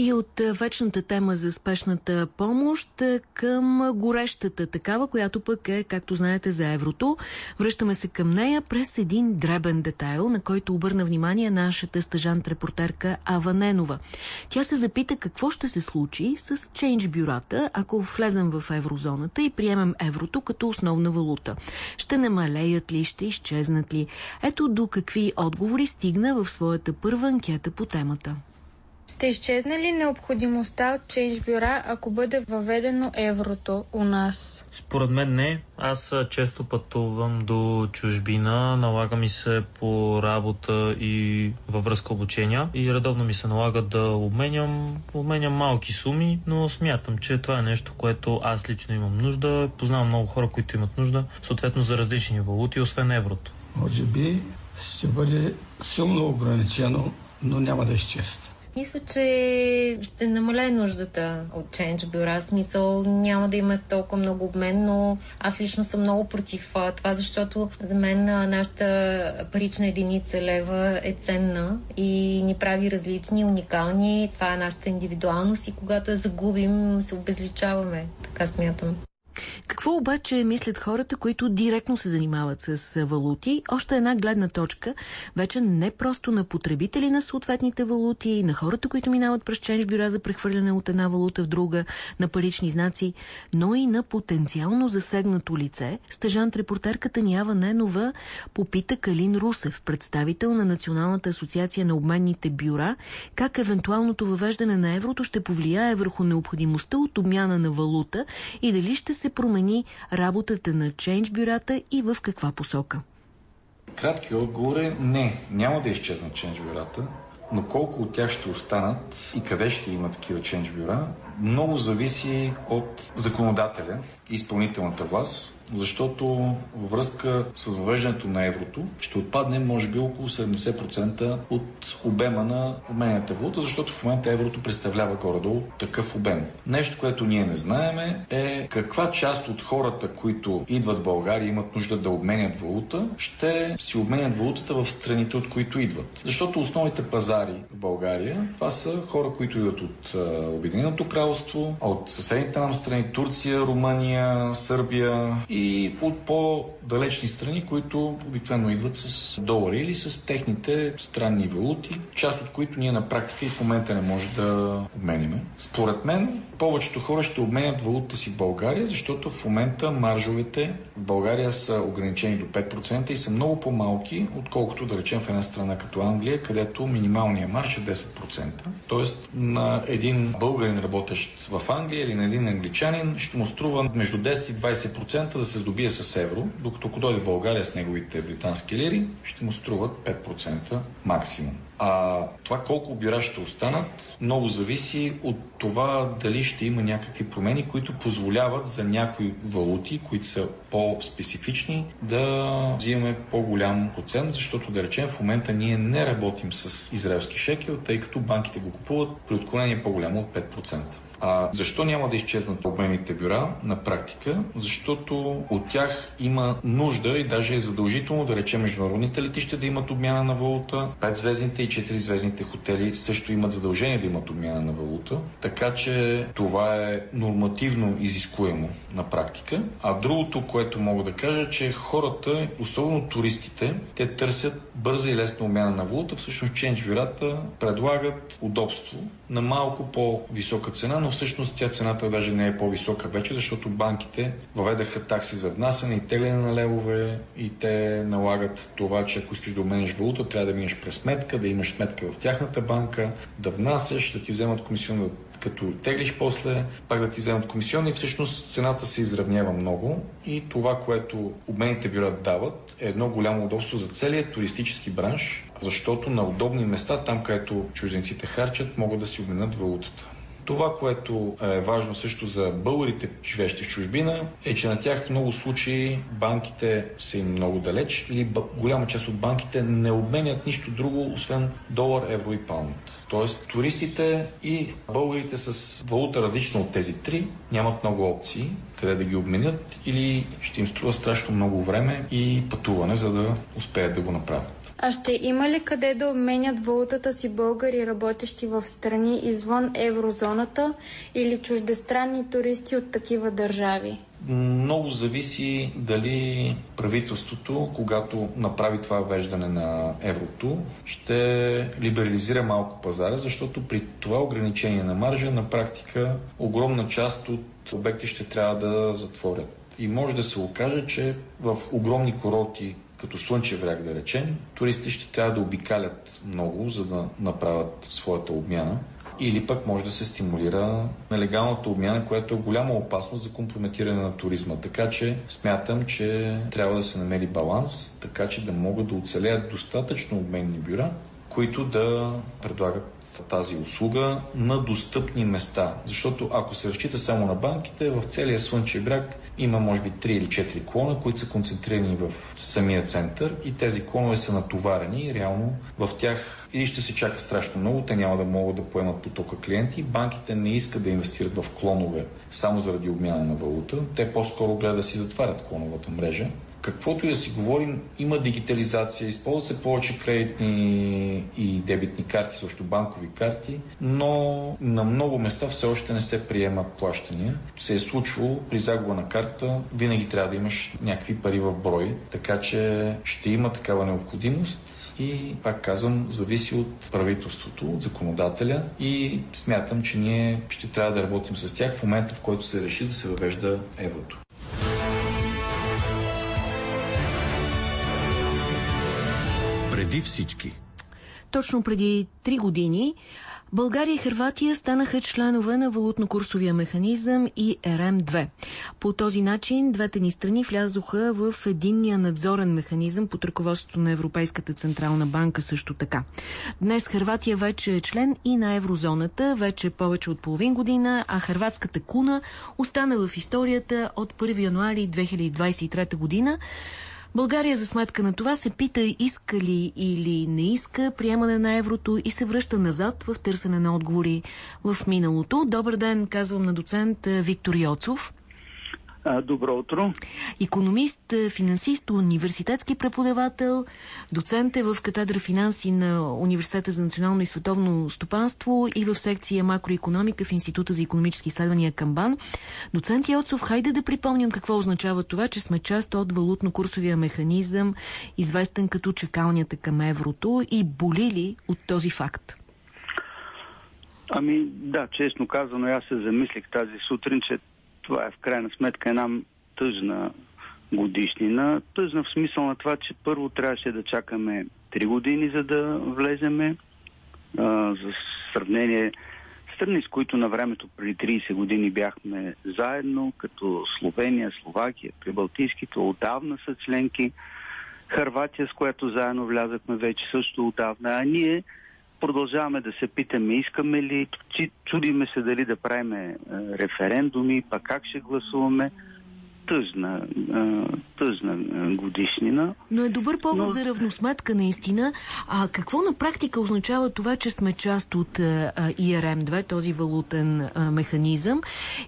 И от вечната тема за спешната помощ към горещата такава, която пък е, както знаете, за еврото. Връщаме се към нея през един дребен детайл, на който обърна внимание нашата стъжант-репортерка Ава Ненова. Тя се запита какво ще се случи с чейндж бюрата, ако влезем в еврозоната и приемем еврото като основна валута. Ще намалеят ли, ще изчезнат ли? Ето до какви отговори стигна в своята първа анкета по темата. Ще изчезне ли необходимостта от чейндж бюра, ако бъде въведено еврото у нас? Според мен не. Аз често пътувам до чужбина, налага ми се по работа и във връзка обучения и редовно ми се налага да обменям, обменям малки суми, но смятам, че това е нещо, което аз лично имам нужда. Познавам много хора, които имат нужда, съответно за различни валути, освен еврото. Може би ще бъде силно ограничено, но няма да изчезне. Мисля, че ще намаля нуждата от Change бюра. Смисъл няма да има толкова много обмен, но аз лично съм много против това, защото за мен нашата парична единица лева е ценна и ни прави различни, уникални. Това е нашата индивидуалност и когато я загубим, се обезличаваме. Така смятам. Какво обаче мислят хората, които директно се занимават с валути? Още една гледна точка, вече не просто на потребители на съответните валути, на хората, които минават през ченж бюра за прехвърляне от една валута в друга, на парични знаци, но и на потенциално засегнато лице. Стъжант репортерката Нява Ненова попита Калин Русев, представител на Националната асоциация на обменните бюра, как евентуалното въвеждане на еврото ще повлияе върху необходимостта от обмяна на валута и дали ще се промени работата на чейндж бюрата и в каква посока? Кратки отговор е не, няма да изчезнат чейндж бюрата, но колко от тях ще останат и къде ще има такива чейндж бюра, много зависи от законодателя и изпълнителната власт, защото във връзка с въвеждането на еврото ще отпадне може би около 70% от обема на обменната валута, защото в момента еврото представлява горе-долу такъв обем. Нещо, което ние не знаеме е каква част от хората, които идват в България и имат нужда да обменят валута, ще си обменят валутата в страните, от които идват. Защото основните пазари в България, това са хора, които идват от Обединеното кралство, от съседните нам страни Турция, Румъния, Сърбия и и от по-далечни страни, които обикновено идват с долари или с техните странни валути, част от които ние на практика и в момента не може да обмениме. Според мен, повечето хора ще обменят валутата си в България, защото в момента маржовете в България са ограничени до 5% и са много по-малки, отколкото да речем в една страна като Англия, където минималният марш е 10%. Тоест на един българин работещ в Англия или на един англичанин ще му струва между 10 и 20% да се здобие с евро, докато ако дойде България с неговите британски лири, ще му струват 5% максимум. А това колко бюра ще останат, много зависи от това дали ще има някакви промени, които позволяват за някои валути, които са по-специфични, да взимаме по-голям процент, защото да речем в момента ние не работим с израелски шекел, тъй като банките го купуват при отклонение по-голямо от 5%. А защо няма да изчезнат обменните бюра на практика? Защото от тях има нужда и даже е задължително да речем международните летища да имат обмяна на валута. Петзвездните и четиризвездните хотели също имат задължение да имат обмяна на валута. Така че това е нормативно изискуемо на практика. А другото, което мога да кажа, че хората, особено туристите, те търсят бърза и лесна обмяна на валута. Всъщност ченч бюрата предлагат удобство на малко по-висока цена, но всъщност тя цената даже не е по-висока вече, защото банките въведаха такси за внасяне и тегляне на левове и те налагат това, че ако искаш да обмениш валута, трябва да минеш през сметка, да имаш сметка в тяхната банка, да внасяш, да ти вземат комисионна като теглиш после, пак да ти вземат комисионни, всъщност цената се изравнява много и това, което обмените бюра дават, е едно голямо удобство за целият туристически бранш, защото на удобни места, там където чужденците харчат, могат да си обменят валутата. Това, което е важно също за българите, живещи в чужбина, е, че на тях в много случаи банките са им много далеч или голяма част от банките не обменят нищо друго, освен долар, евро и паунд. Тоест, туристите и българите с валута различна от тези три нямат много опции къде да ги обменят или ще им струва страшно много време и пътуване, за да успеят да го направят. А ще има ли къде да обменят валутата си българи, работещи в страни извън еврозоната или чуждестранни туристи от такива държави? Много зависи дали правителството, когато направи това веждане на еврото, ще либерализира малко пазара, защото при това ограничение на маржа на практика огромна част от обекти ще трябва да затворят. И може да се окаже, че в огромни курорти, като Слънчев бряг да речем, туристи ще трябва да обикалят много, за да направят своята обмяна или пък може да се стимулира нелегалната обмяна, която е голяма опасност за компрометиране на туризма. Така че смятам, че трябва да се намери баланс, така че да могат да оцелеят достатъчно обменни бюра, които да предлагат тази услуга на достъпни места. Защото ако се разчита само на банките, в целия Слънчев бряг има може би 3 или 4 клона, които са концентрирани в самия център и тези клонове са натоварени и реално в тях или ще се чака страшно много, те няма да могат да поемат потока клиенти. Банките не искат да инвестират в клонове само заради обмяна на валута. Те по-скоро гледат да си затварят клоновата мрежа каквото и да си говорим, има дигитализация, използват се повече кредитни и дебитни карти, също банкови карти, но на много места все още не се приемат плащания. Се е случвало при загуба на карта, винаги трябва да имаш някакви пари в брой, така че ще има такава необходимост и, пак казвам, зависи от правителството, от законодателя и смятам, че ние ще трябва да работим с тях в момента, в който се реши да се въвежда еврото. преди всички. Точно преди три години България и Хрватия станаха членове на валутно-курсовия механизъм и РМ-2. По този начин двете ни страни влязоха в единния надзорен механизъм под ръководството на Европейската Централна банка също така. Днес Хрватия вече е член и на еврозоната, вече повече от половин година, а хрватската куна остана в историята от 1 януари 2023 година. България за сметка на това се пита иска ли или не иска приемане на еврото и се връща назад в търсене на отговори в миналото. Добър ден, казвам на доцент Виктор Йоцов. Добро утро. Економист, финансист, университетски преподавател, доцент е в катедра финанси на Университета за национално и световно стопанство и в секция макроекономика в Института за економически изследвания Камбан. Доцент Йоцов, хайде да припомням какво означава това, че сме част от валутно-курсовия механизъм, известен като чекалнята към еврото и боли ли от този факт? Ами да, честно казано, аз се замислих тази сутрин, че това е в крайна сметка една тъжна годишнина. Тъжна в смисъл на това, че първо трябваше да чакаме 3 години, за да влеземе. А, за сравнение, страни, с които на времето преди 30 години бяхме заедно, като Словения, Словакия, Прибалтийските, отдавна са членки. Харватия, с която заедно влязахме вече също отдавна. А ние продължаваме да се питаме, искаме ли, чудиме се дали да правим е, референдуми, па как ще гласуваме. Тъжна, е, тъжна е, годишнина. Но е добър повод Но... за равносметка наистина. А какво на практика означава това, че сме част от ИРМ-2, този валутен механизъм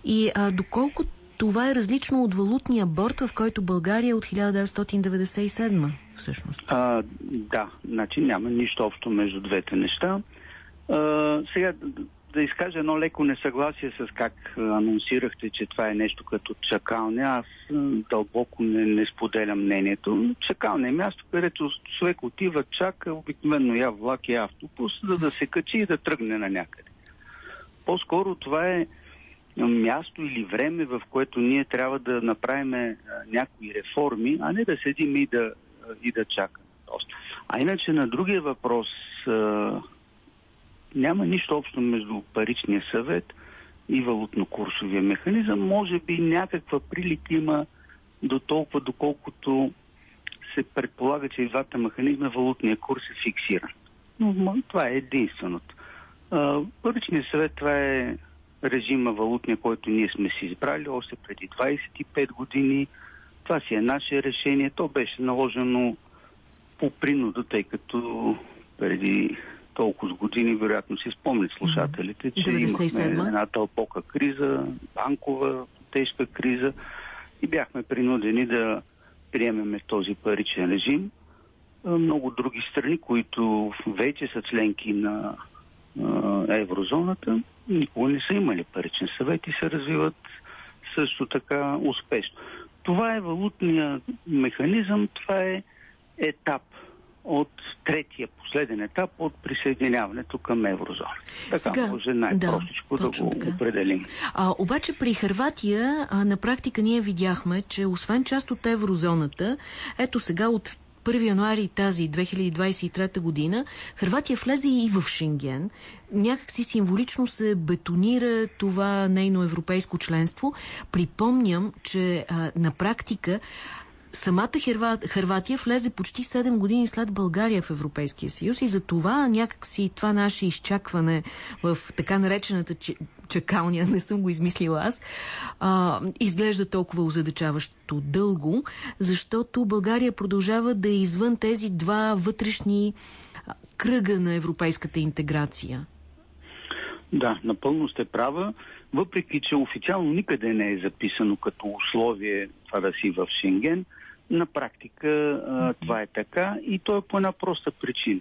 и а, доколко това е различно от валутния борт, в който България от 1997 всъщност. А, да, значи няма нищо общо между двете неща. А, сега да изкажа едно леко несъгласие с как анонсирахте, че това е нещо като чакалня. Аз дълбоко не, не споделям мнението. Чакалня е място, където човек отива, чака, обикновено я влак и автобус, за да се качи и да тръгне на някъде. По-скоро това е място или време, в което ние трябва да направим някои реформи, а не да седим и да, и да чакаме. А иначе на другия въпрос няма нищо общо между паричния съвет и валутно-курсовия механизъм. Може би някаква прилика има до толкова, доколкото се предполага, че и двата механизма валутния курс е фиксиран. Но това е единственото. Паричният съвет това е режима валутния, който ние сме си избрали още преди 25 години. Това си е наше решение. То беше наложено по принуда, тъй като преди толкова години, вероятно си спомнят слушателите, че 97. имахме една тълпока криза, банкова тежка криза и бяхме принудени да приемеме този паричен режим. много други страни, които вече са членки на еврозоната, никога не са имали паричен съвет и се развиват също така успешно. Това е валутния механизъм, това е етап от третия последен етап от присъединяването към еврозона. Така Сега, може най-простичко да, да го така. определим. А, обаче при Харватия а, на практика ние видяхме, че освен част от еврозоната, ето сега от 1 януари тази 2023 година Харватия влезе и в Шенген. Някакси символично се бетонира това нейно европейско членство. Припомням, че а, на практика Самата. Хърватия влезе почти 7 години след България в Европейския съюз и за това някакси това наше изчакване в така наречената чакалня, не съм го измислила аз, а, изглежда толкова озадачаващо дълго, защото България продължава да е извън тези два вътрешни кръга на европейската интеграция. Да, напълно сте права. Въпреки, че официално никъде не е записано като условие това да си в Шенген, на практика а, това е така и то е по една проста причина.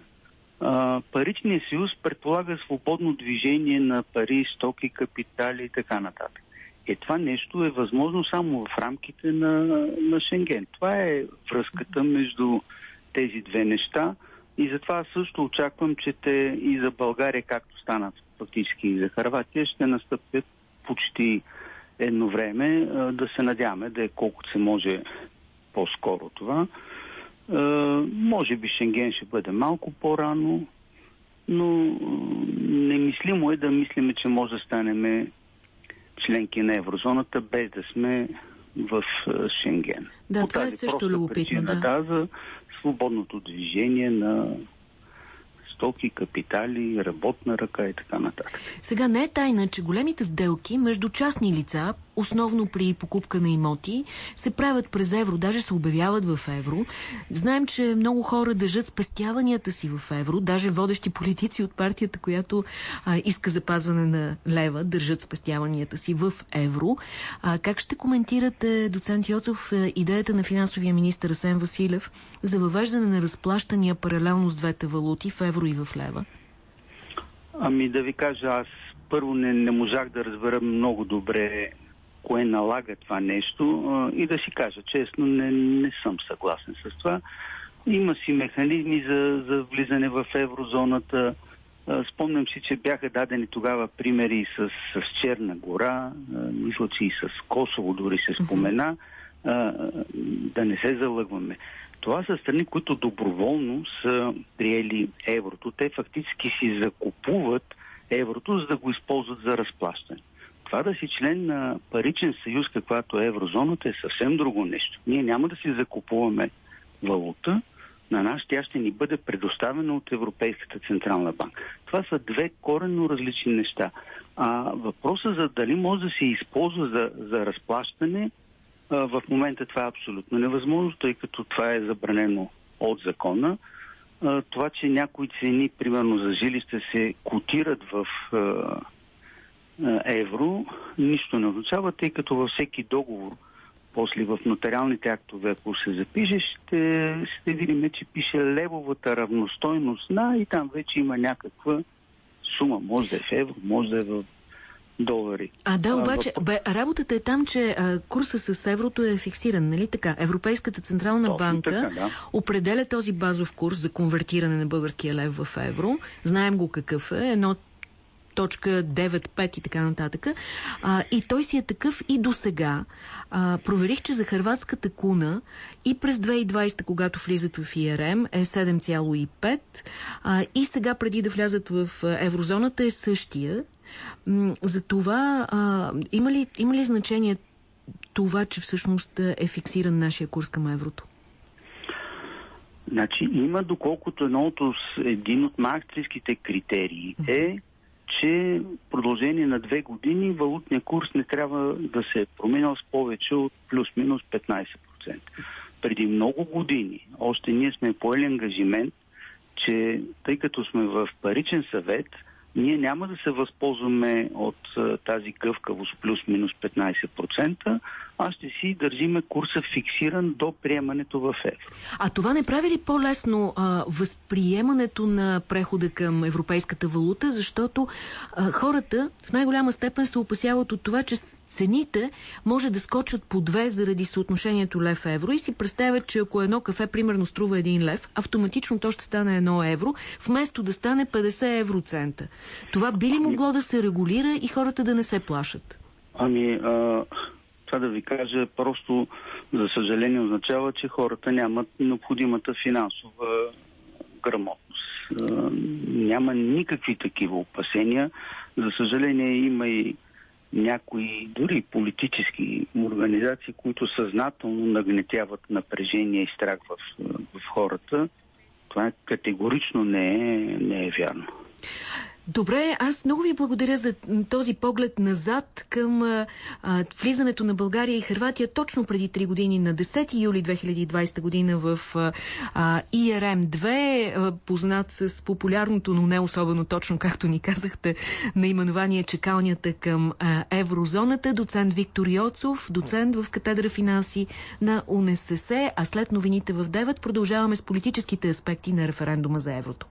Паричният съюз предполага свободно движение на пари, стоки, капитали и така нататък. Е, това нещо е възможно само в рамките на, на Шенген. Това е връзката между тези две неща и затова също очаквам, че те и за България, както станат фактически и за Харватия, ще настъпят почти едно време. Да се надяваме да е колкото се може по-скоро това. Е, може би Шенген ще бъде малко по-рано, но немислимо е да мислиме, че може да станем членки на еврозоната без да сме в е, Шенген. Да, По това е също любопитно. Да. да, за свободното движение на стоки, капитали, работна ръка и така нататък. Сега не е тайна, че големите сделки между частни лица, основно при покупка на имоти, се правят през евро, даже се обявяват в евро. Знаем, че много хора държат спестяванията си в евро, даже водещи политици от партията, която а, иска запазване на лева, държат спестяванията си в евро. А, как ще коментирате, доцент Йоцов, е, идеята на финансовия министр Асен Василев за въвеждане на разплащания паралелно с двете валути в евро и в лева? Ами да ви кажа, аз първо не, не можах да разбера много добре кое налага това нещо и да си кажа честно, не, не съм съгласен с това. Има си механизми за, за влизане в еврозоната. Спомням си, че бяха дадени тогава примери с, с Черна гора, мисля, че и с Косово дори се спомена, да не се залъгваме. Това са страни, които доброволно са приели еврото. Те фактически си закупуват еврото, за да го използват за разплащане. Това да си член на паричен съюз, каквато е еврозоната, е съвсем друго нещо. Ние няма да си закупуваме валута, на нас тя ще ни бъде предоставена от Европейската Централна банка. Това са две коренно различни неща. А въпросът за дали може да се използва за, за разплащане в момента това е абсолютно невъзможно, тъй като това е забранено от закона. Това, че някои цени, примерно за жилище, се котират в евро, нищо не означава, тъй като във всеки договор, после в нотариалните актове, ако се запише, ще, ще видим, че пише левовата равностойност на и там вече има някаква сума. Може да е в евро, може да е в долари. А да, обаче, а, бе, работата е там, че а, курса с еврото е фиксиран, нали така? Европейската централна Точно банка така, да. определя този базов курс за конвертиране на българския лев в евро. Знаем го какъв е. Едно 9.5 и така нататък. А, и той си е такъв и до сега. А, проверих, че за хрватската куна и през 2020, когато влизат в ИРМ, е 7,5 а, и сега преди да влязат в еврозоната е същия. За това а, има, ли, има ли значение това, че всъщност е фиксиран нашия курс към еврото? Значи има, доколкото едното, един от мастриските критерии е, че в продължение на две години валутния курс не трябва да се е променял с повече от плюс-минус 15%. Преди много години още ние сме поели ангажимент, че тъй като сме в паричен съвет – ние няма да се възползваме от тази гъвкавост плюс-минус 15%, а ще си държиме курса фиксиран до приемането в евро. А това не прави ли по-лесно възприемането на прехода към европейската валута, защото а, хората в най-голяма степен се опасяват от това, че цените може да скочат по две заради съотношението лев-евро и си представят, че ако едно кафе примерно струва 1 лев, автоматично то ще стане 1 евро, вместо да стане 50 евроцента. Това би ли могло да се регулира и хората да не се плашат? Ами, а, това да ви кажа, просто, за съжаление, означава, че хората нямат необходимата финансова грамотност. А, няма никакви такива опасения. За съжаление, има и някои дори политически организации, които съзнателно нагнетяват напрежение и страх в, в хората. Това категорично не е, не е вярно. Добре, аз много ви благодаря за този поглед назад към а, влизането на България и Хрватия точно преди 3 години на 10 юли 2020 година в а, ИРМ-2, познат с популярното, но не особено точно, както ни казахте, наименование чекалнята към а, еврозоната. Доцент Виктор Йоцов, доцент в катедра финанси на УНСС, а след новините в 9 продължаваме с политическите аспекти на референдума за еврото.